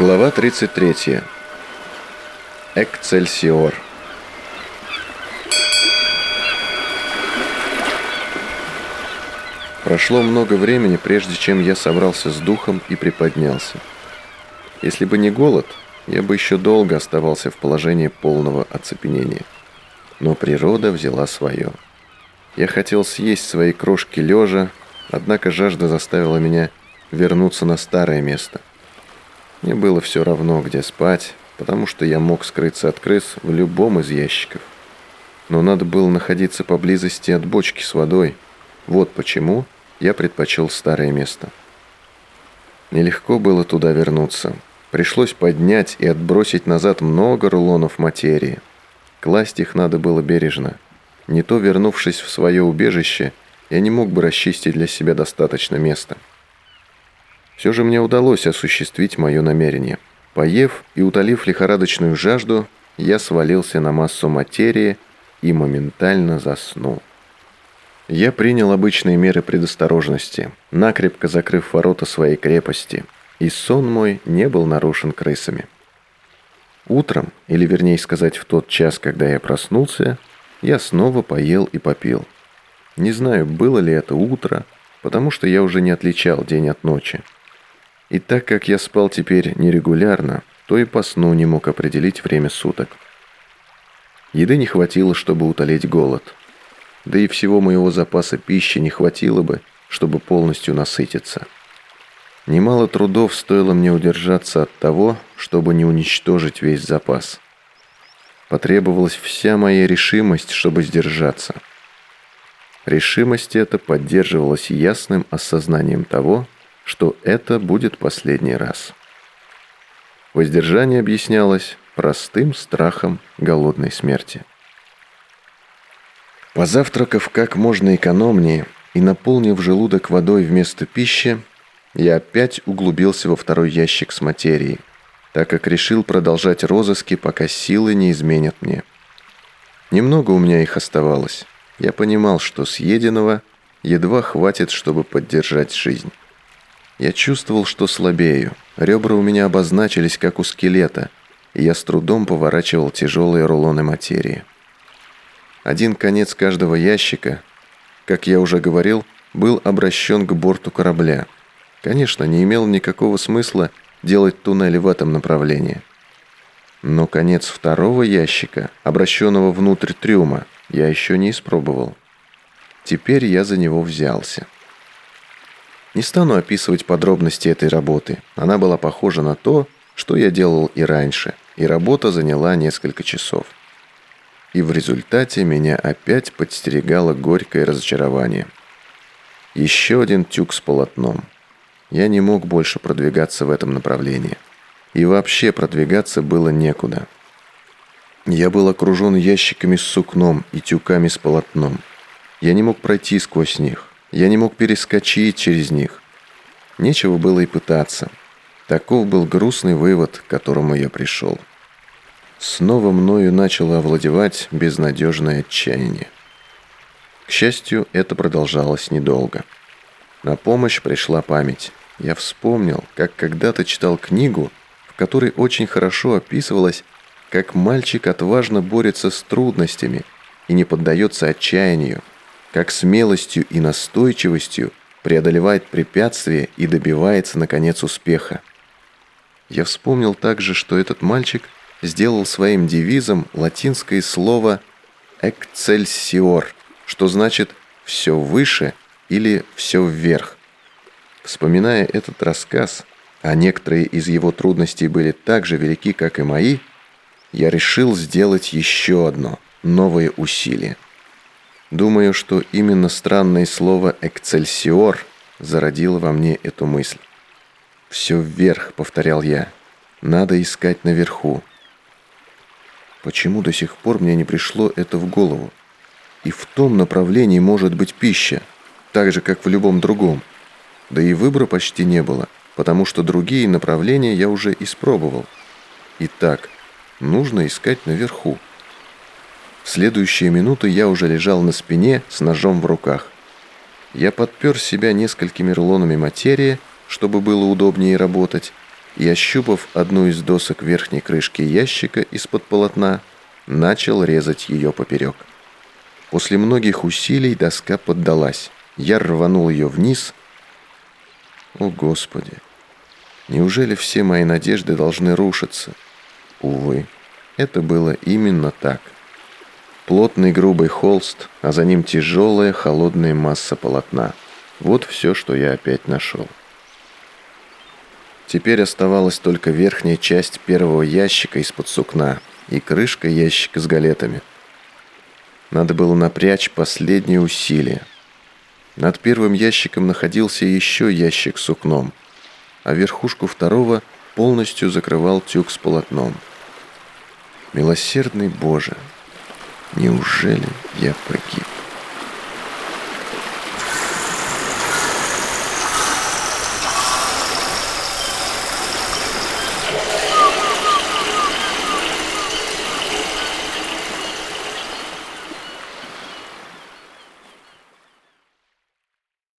Глава 33. Экцельсиор. Прошло много времени, прежде чем я собрался с духом и приподнялся. Если бы не голод, я бы еще долго оставался в положении полного оцепенения. Но природа взяла свое. Я хотел съесть свои крошки лежа, однако жажда заставила меня вернуться на старое место. Мне было все равно, где спать, потому что я мог скрыться от крыс в любом из ящиков. Но надо было находиться поблизости от бочки с водой. Вот почему я предпочел старое место. Нелегко было туда вернуться. Пришлось поднять и отбросить назад много рулонов материи. Класть их надо было бережно. Не то, вернувшись в свое убежище, я не мог бы расчистить для себя достаточно места. Все же мне удалось осуществить мое намерение. Поев и утолив лихорадочную жажду, я свалился на массу материи и моментально заснул. Я принял обычные меры предосторожности, накрепко закрыв ворота своей крепости, и сон мой не был нарушен крысами. Утром, или вернее сказать в тот час, когда я проснулся, я снова поел и попил. Не знаю, было ли это утро, потому что я уже не отличал день от ночи. И так как я спал теперь нерегулярно, то и по сну не мог определить время суток. Еды не хватило, чтобы утолить голод. Да и всего моего запаса пищи не хватило бы, чтобы полностью насытиться. Немало трудов стоило мне удержаться от того, чтобы не уничтожить весь запас. Потребовалась вся моя решимость, чтобы сдержаться. Решимость эта поддерживалась ясным осознанием того, что это будет последний раз. Воздержание объяснялось простым страхом голодной смерти. Позавтракав как можно экономнее и наполнив желудок водой вместо пищи, я опять углубился во второй ящик с материей, так как решил продолжать розыски, пока силы не изменят мне. Немного у меня их оставалось. Я понимал, что съеденного едва хватит, чтобы поддержать жизнь. Я чувствовал, что слабею. Ребра у меня обозначились, как у скелета, и я с трудом поворачивал тяжелые рулоны материи. Один конец каждого ящика, как я уже говорил, был обращен к борту корабля. Конечно, не имел никакого смысла делать туннели в этом направлении. Но конец второго ящика, обращенного внутрь трюма, я еще не испробовал. Теперь я за него взялся. Не стану описывать подробности этой работы. Она была похожа на то, что я делал и раньше, и работа заняла несколько часов. И в результате меня опять подстерегало горькое разочарование. Еще один тюк с полотном. Я не мог больше продвигаться в этом направлении. И вообще продвигаться было некуда. Я был окружен ящиками с сукном и тюками с полотном. Я не мог пройти сквозь них. Я не мог перескочить через них. Нечего было и пытаться. Таков был грустный вывод, к которому я пришел. Снова мною начало овладевать безнадежное отчаяние. К счастью, это продолжалось недолго. На помощь пришла память. Я вспомнил, как когда-то читал книгу, в которой очень хорошо описывалось, как мальчик отважно борется с трудностями и не поддается отчаянию, как смелостью и настойчивостью преодолевает препятствия и добивается, наконец, успеха. Я вспомнил также, что этот мальчик сделал своим девизом латинское слово «экцельсиор», что значит «все выше» или «все вверх». Вспоминая этот рассказ, а некоторые из его трудностей были так же велики, как и мои, я решил сделать еще одно новое усилие – Думаю, что именно странное слово «экцельсиор» зародило во мне эту мысль. «Все вверх», — повторял я. «Надо искать наверху». Почему до сих пор мне не пришло это в голову? И в том направлении может быть пища, так же, как в любом другом. Да и выбора почти не было, потому что другие направления я уже испробовал. Итак, нужно искать наверху. Следующие минуты я уже лежал на спине с ножом в руках. Я подпер себя несколькими рулонами материи, чтобы было удобнее работать, и, ощупав одну из досок верхней крышки ящика из-под полотна, начал резать ее поперек. После многих усилий доска поддалась. Я рванул ее вниз. О, Господи! Неужели все мои надежды должны рушиться? Увы, это было именно так. Плотный грубый холст, а за ним тяжелая холодная масса полотна. Вот все, что я опять нашел. Теперь оставалась только верхняя часть первого ящика из-под сукна и крышка ящика с галетами. Надо было напрячь последние усилия. Над первым ящиком находился еще ящик с сукном, а верхушку второго полностью закрывал тюк с полотном. Милосердный Боже, неужели я погиб?